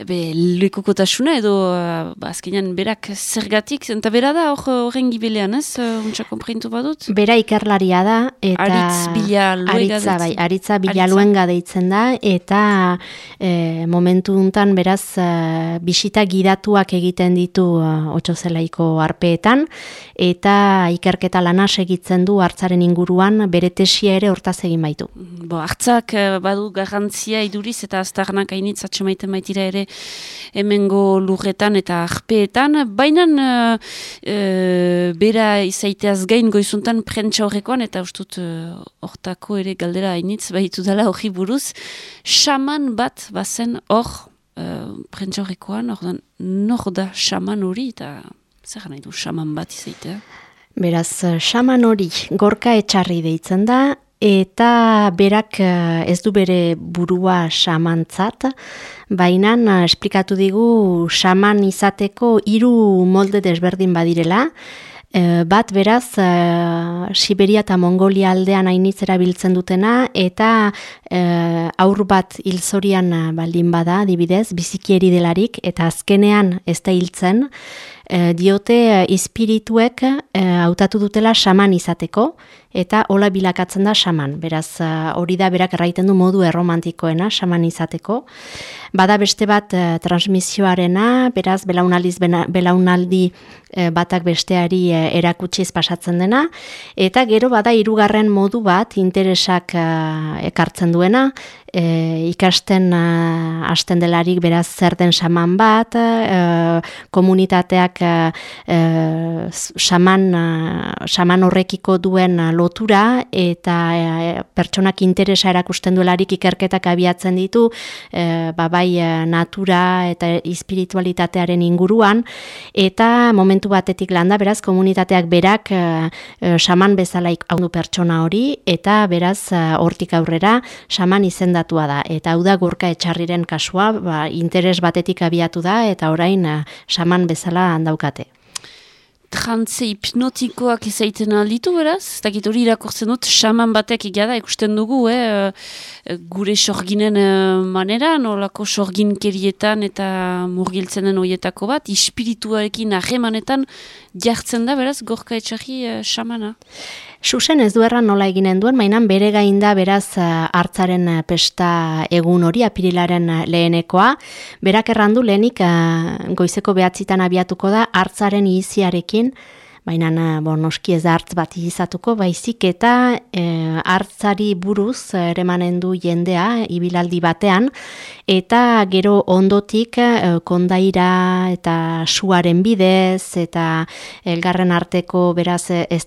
[SPEAKER 1] be, lekukotasuna edo uh, ba, azkenean berak zergatik, eta bera da horren gibelean ez, untsa komprintu badut?
[SPEAKER 20] Bera ikerlaria da, eta
[SPEAKER 1] aritz
[SPEAKER 20] aritza, bai, aritza bila deitzen da, eta e, momentu untan beraz uh, bisita gidatuak egiten ditu uh, otxozelaiko arpeetan, eta ikerketa lana segitzen du hartzaren inguruan bere tesia ere hortaz egin baitu.
[SPEAKER 1] Bo, hartzak badu garrantzia iduriz eta aztarnak hainitz atxemaiten baitira ere hemengo lurretan eta arpeetan, baina uh, bera izaiteaz gain goizuntan prentsa horrekoan, eta ustut hortako uh, ere galdera hainitz bahitu dela hori buruz, xaman bat bazen hor uh, prentsa horrekoan, ordan nor da xaman hori, eta zer nahi du xaman bat izaitea?
[SPEAKER 20] Beraz, xaman hori gorka etxarri deitzen da, eta berak ez du bere burua xamantzat, baina esplikatu digu xaman izateko hiru molde desberdin badirela, e, bat beraz e, Siberia eta Mongolia aldean hainitzera biltzen dutena eta e, aur bat hilzorian baldin bada, dibidez, bizikieri delarik eta azkenean ez da hiltzen, e, diote espirituek hautatu dutela xaman izateko, eta hola bilakatzen da xaman. Beraz, hori da berak erraiten du modu erromantikoena xaman izateko. Bada beste bat transmisioarena, beraz, belaunaldiz belaunaldi e, batak besteari erakutsiz pasatzen dena, eta gero bada hirugarren modu bat interesak ekartzen duena, e, ikasten uh, hasten delarik beraz zer den xaman bat, uh, komunitateak uh, xaman, uh, horrekiko duen lotura eta uh, pertsonak interesa erakusten duelarik ikerketak abiatzen ditu, uh, babai natura eta espiritualitatearen inguruan, eta momentu batetik landa beraz komunitateak berak uh, xaman bezalaik hau pertsona hori, eta beraz hortik aurrera xaman izenda izendatua da eta hau da gorka etxarriren kasua ba, interes batetik abiatu da eta orain uh, saman bezala handaukate.
[SPEAKER 1] Trantze hipnotikoak izaiten alditu beraz? Eta hori irakortzen dut, xaman batek egada ikusten dugu, eh, eh gure sorginen eh, manera, nolako sorgin kerietan eta murgiltzen den horietako bat, ispirituarekin ahemanetan jartzen da beraz, gorka etxarri eh, xamana?
[SPEAKER 20] Susen ez du erran nola eginen duen, mainan bere gain da beraz eh, hartzaren eh, pesta egun hori, apirilaren eh, lehenekoa. Berak errandu lehenik goizeko behatzitan abiatuko da hartzaren iziarekin, baina eh, noski ez hartz bat izatuko, baizik eta e, hartzari buruz ere du jendea, ibilaldi batean, eta gero ondotik e, kondaira eta suaren bidez, eta elgarren arteko beraz ez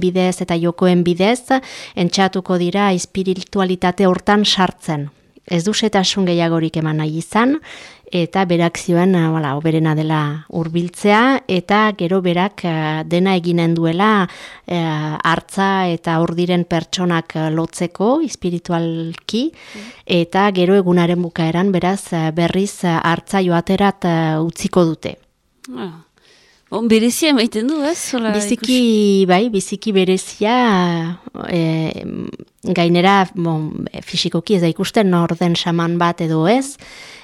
[SPEAKER 20] bidez eta jokoen bidez, entxatuko dira espiritualitate hortan sartzen. Ez duzetasun gehiagorik eman nahi izan, eta berak zioen wala, eh, oberena dela hurbiltzea eta gero berak eh, dena eginen duela e, hartza eta hor diren pertsonak lotzeko espiritualki eta gero egunaren bukaeran beraz berriz hartza joaterat utziko dute.
[SPEAKER 1] Ah. On berezia emaiten du, ez? Zola,
[SPEAKER 20] biziki, bai, biziki berezia, e, gainera, bon, fisikoki ez da ikusten orden saman bat edo ez,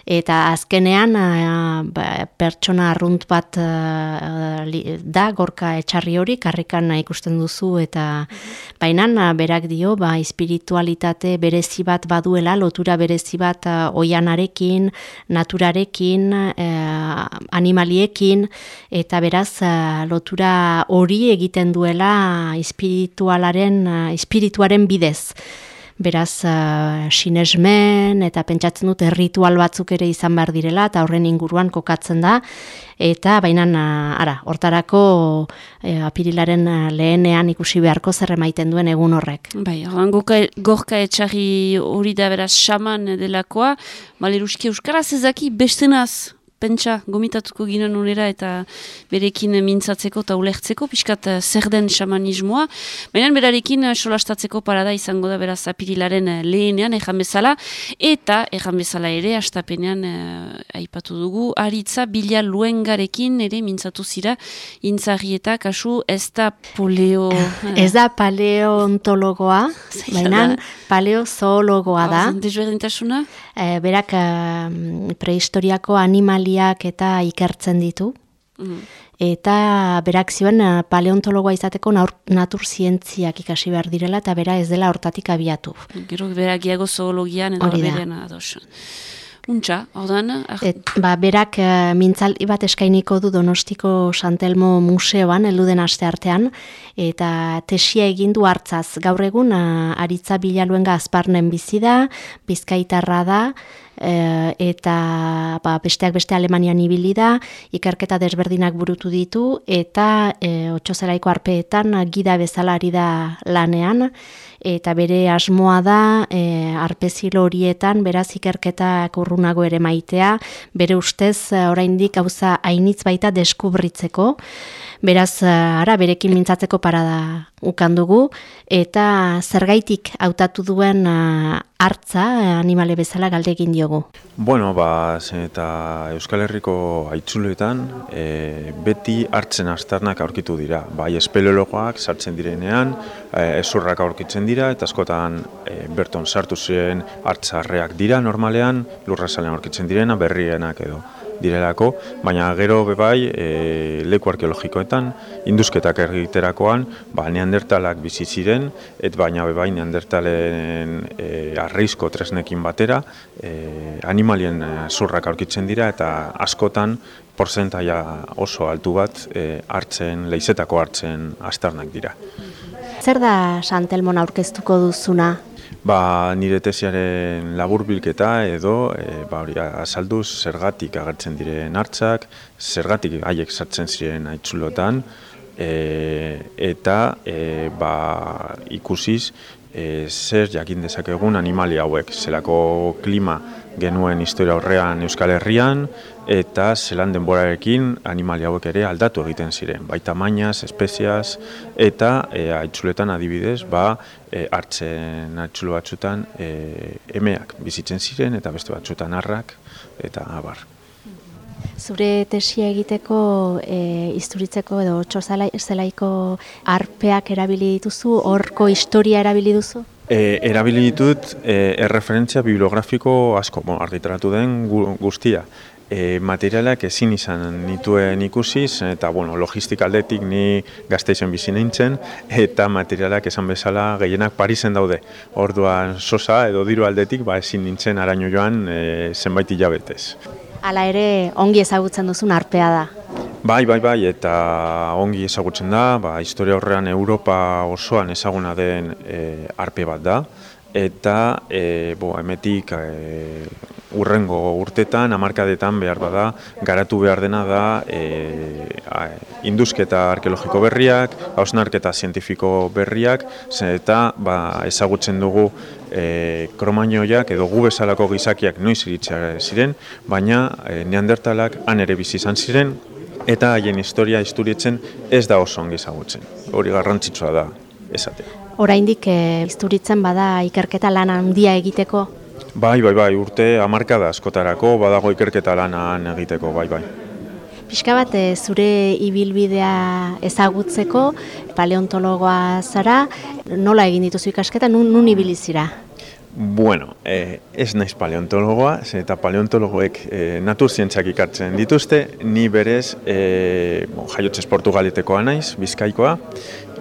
[SPEAKER 20] eta azkenean ba, pertsona arrunt bat da gorka etxarri hori karrikan ikusten duzu eta baina berak dio ba espiritualitate berezi bat baduela lotura berezi bat oianarekin naturarekin animaliekin. Eta beraz lotura hori egiten duela espiritualaren espirituaren bidez beraz uh, sinesmen eta pentsatzen dut ritual batzuk ere izan behar direla eta horren inguruan kokatzen da. Eta baina ara hortarako uh, apirilaren uh, lehenean ikusi beharko zer emaiten duen egun horrek.
[SPEAKER 1] Bai, ordan gorka etxarri hori da beraz xaman delakoa, maleruski euskaraz ezaki bestenaz pentsa gomitatuko ginen unera eta berekin mintzatzeko eta ulertzeko, pixkat eh, zer den xamanismoa. Baina berarekin eh, solastatzeko parada izango da beraz apirilaren eh, lehenean, ejan bezala, eta ejan bezala ere, astapenean aipatu dugu, aritza bila luengarekin ere mintzatu zira, intzari eta kasu ez da poleo...
[SPEAKER 20] Ez da paleontologoa, baina paleozoologoa da.
[SPEAKER 1] Desberdintasuna?
[SPEAKER 20] berak prehistoriako animali eta ikertzen ditu. Mm. Eta berak zioen eh, paleontologoa izateko natur zientziak ikasi behar direla eta bera ez dela hortatik abiatu.
[SPEAKER 1] Gero berak iago zoologian edo berean ados. Untxa, ordan...
[SPEAKER 20] ba, berak uh, mintzaldi bat eskainiko du Donostiko Santelmo Museoan, eluden aste artean, eta tesia egindu hartzaz. Gaur egun, uh, aritza bilaluenga azparnen bizi da, bizkaitarra da, e, eta ba, besteak beste Alemanian ibili da, ikerketa desberdinak burutu ditu, eta e, otxozelaiko arpeetan gida bezala ari da lanean, eta bere asmoa da e, arpezilo horietan beraz ikerketa urrunago ere maitea, bere ustez oraindik gauza hainitz baita deskubritzeko, Beraz, ara, berekin mintzatzeko parada ukan dugu, eta zergaitik hautatu duen hartza animale bezala galde egin diogu.
[SPEAKER 21] Bueno, ba, eta Euskal Herriko aitzuletan e, beti hartzen astarnak aurkitu dira. Bai, espeleologoak sartzen direnean, e, ezurrak aurkitzen dira, eta askotan e, berton sartu ziren hartzarreak dira normalean, lurrazalean aurkitzen direna, berrienak edo direlako, baina gero bebai e, leku arkeologikoetan, induzketak egiterakoan, ba, neandertalak bizi ziren, et baina bebai neandertalen e, arreizko tresnekin batera, e, animalien zurrak aurkitzen dira, eta askotan porzentaia oso altu bat e, hartzen, leizetako hartzen astarnak dira.
[SPEAKER 20] Zer da Santelmon aurkeztuko duzuna?
[SPEAKER 21] Ba, nire tesiaren laburbilketa edo e, ba, hori, azalduz zergatik agertzen diren hartzak, zergatik haiek sartzen ziren aitzulotan, e, eta e, ba, ikusiz e, zer jakin dezakegun animali hauek, zelako klima genuen historia horrean Euskal Herrian, eta zelan denborarekin animali hauek ere aldatu egiten ziren, bai tamainaz, espeziaz, eta e, aitzuletan adibidez, ba, e, hartzen aitzulo batzutan e, emeak bizitzen ziren, eta beste batzutan harrak, eta abar.
[SPEAKER 20] Zure tesia egiteko e, isturitzeko edo txo zelaiko arpeak erabili dituzu, horko historia erabili duzu?
[SPEAKER 21] E, erabili ditut e, erreferentzia bibliografiko asko, bon, argitaratu den guztia e, materialak ezin izan nituen ikusiz, eta bueno, logistik aldetik ni gazteizen bizi nintzen, eta materialak esan bezala gehienak Parisen daude. Orduan sosa edo diru aldetik ba ezin nintzen araño joan e, zenbait hilabetez.
[SPEAKER 20] Hala ere ongi ezagutzen duzun arpea da.
[SPEAKER 21] Bai, bai, bai, eta ongi ezagutzen da, ba, historia horrean Europa osoan ezaguna den e, arpe bat da, eta e, bo, emetik e, urrengo urtetan, amarkadetan behar bada, garatu behar dena da e, induzketa arkeologiko berriak, hausnarketa zientifiko berriak, eta ba, ezagutzen dugu e, kromainoiak edo gu bezalako gizakiak noiz iritzea ziren, baina e, neandertalak han ere bizi izan ziren, eta haien historia isturitzen ez da oso ongi ezagutzen. Hori garrantzitsua da, esatea.
[SPEAKER 20] Oraindik e, isturitzen bada ikerketa lan handia egiteko
[SPEAKER 21] Bai, bai, bai, urte hamarkada askotarako badago ikerketa lanan egiteko, bai, bai.
[SPEAKER 20] Pixka bat, e, zure ibilbidea ezagutzeko, paleontologoa zara, nola egin dituzu ikasketa, nun, nun ibilizira?
[SPEAKER 21] Bueno, eh, ez naiz paleontologoa, ze eta paleontologoek eh, naturzientzak ikartzen dituzte, ni berez eh, bon, jaiotzez portugaletekoa naiz, bizkaikoa,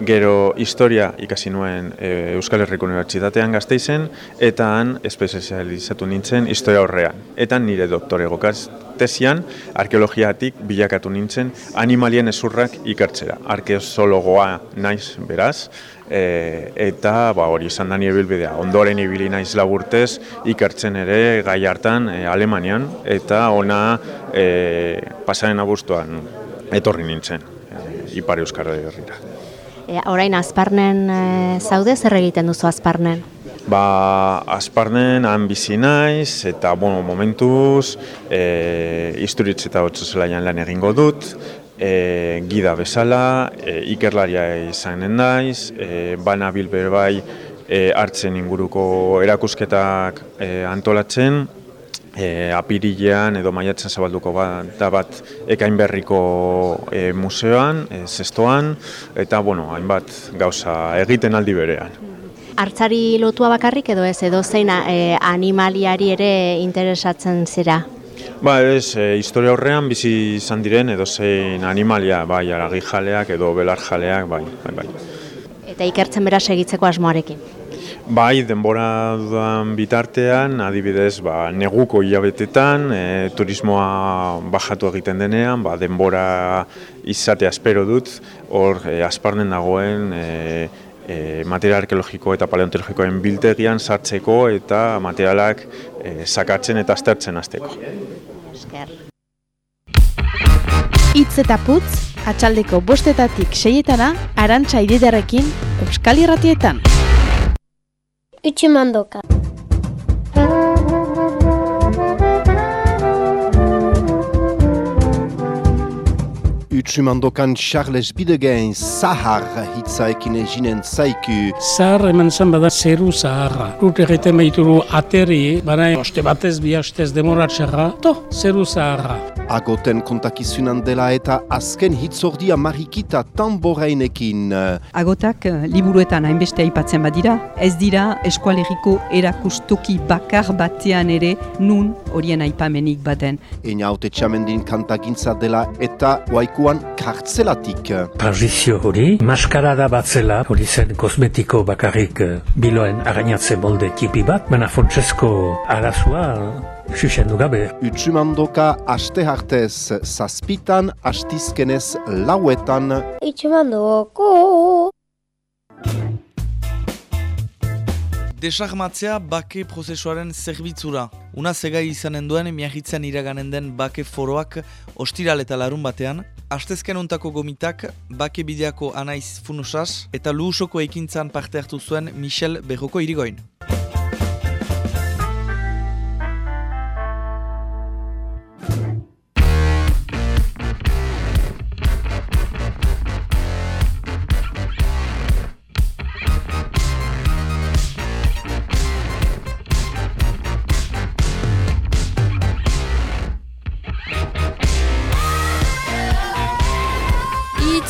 [SPEAKER 21] gero historia ikasi nuen eh, Euskal Herriko Unibertsitatean gazteizen, eta han espezializatu nintzen historia horrean. Eta nire doktore gokaz tesian, arkeologiatik bilakatu nintzen animalien ezurrak ikartzera. Arkeologoa naiz beraz, e, eta ba, hori izan da bilbidea. Ondoren ibili naiz laburtez ikertzen ere gai hartan e, Alemanian eta ona e, pasaren abuztuan etorri nintzen e, Ipar Euskara herrira.
[SPEAKER 20] E, orain azparnen e, zaude zer egiten duzu azparnen?
[SPEAKER 21] Ba, azparnen han bizi naiz eta bueno, momentuz e, isturitz eta zelaian lan egingo dut, e, gida bezala, e, ikerlaria izanen naiz, e, bana bilber bai e, hartzen inguruko erakusketak e, antolatzen, e, apirilean edo maiatzen zabalduko bat, bat ekain berriko e, museoan, e, zestoan, eta bueno, hainbat gauza egiten aldi berean.
[SPEAKER 20] Artzari lotua bakarrik edo ez edo zein e, animaliari ere interesatzen zira?
[SPEAKER 21] Ba, ez, e, historia horrean bizi izan diren edo zein animalia, bai, aragi jaleak edo belar jaleak, bai, bai, bai.
[SPEAKER 20] Eta ikertzen bera segitzeko asmoarekin?
[SPEAKER 21] Bai, denbora dudan bitartean, adibidez, ba, neguko hilabetetan, e, turismoa bajatu egiten denean, ba, denbora izatea espero dut, hor, e, asparnen dagoen, e, e, material arkeologiko eta paleontologikoen biltegian sartzeko eta materialak e, sakatzen eta aztertzen hasteko.
[SPEAKER 22] Itz eta putz, atxaldeko bostetatik seietana, arantxa ididarekin, Euskal Irratietan.
[SPEAKER 23] Utsumandoka.
[SPEAKER 14] Utsumandokan Charles Bidegen Zahar hitzaekin eginen zaiku.
[SPEAKER 24] Zahar eman zan bada zeru Zaharra. Rut egiten behituru ateri, baina oste batez bi hastez demoratxarra, to, zeru Zaharra.
[SPEAKER 14] Agoten kontakizunan dela eta azken hitzordia marikita tamborainekin.
[SPEAKER 16] Agotak eh, liburuetan hainbeste aipatzen badira, ez dira eskualeriko erakustoki bakar batean ere nun horien aipamenik baten.
[SPEAKER 14] Eina haute txamendin kantagintza dela eta waikuan kartzelatik.
[SPEAKER 15] Transizio hori, maskarada batzela, hori zen kosmetiko bakarrik eh, biloen arañatze molde tipi bat, baina Francesco arazua Xuxendu gabe.
[SPEAKER 14] Utsumandoka aste hartez zazpitan, astizkenez lauetan.
[SPEAKER 23] Utsumandoko!
[SPEAKER 17] Desarmatzea bake prozesuaren zerbitzura. Una zegai izanen duen miahitzen iraganen den bake foroak ostiral eta larun batean, Astezken ontako gomitak, bake bideako anaiz funusas eta luhusoko ekintzan parte hartu zuen Michel Berroko irigoin.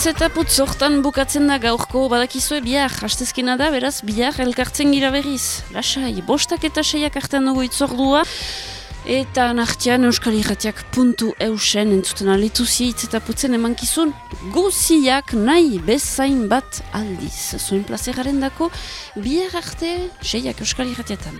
[SPEAKER 1] Eta putz hortan bukatzen da gaurko badakizue bihar, hastezkena da, beraz, bihar elkartzen gira berriz. Lasai, bostak eta seiak artean dugu itzordua, eta nartian euskal irratiak puntu eusen entzuten alitu zitz eta putzen emankizun guziak nahi bezain bat aldiz. Zuen plazeraren dako, bihar arte seiak euskal irratiatan.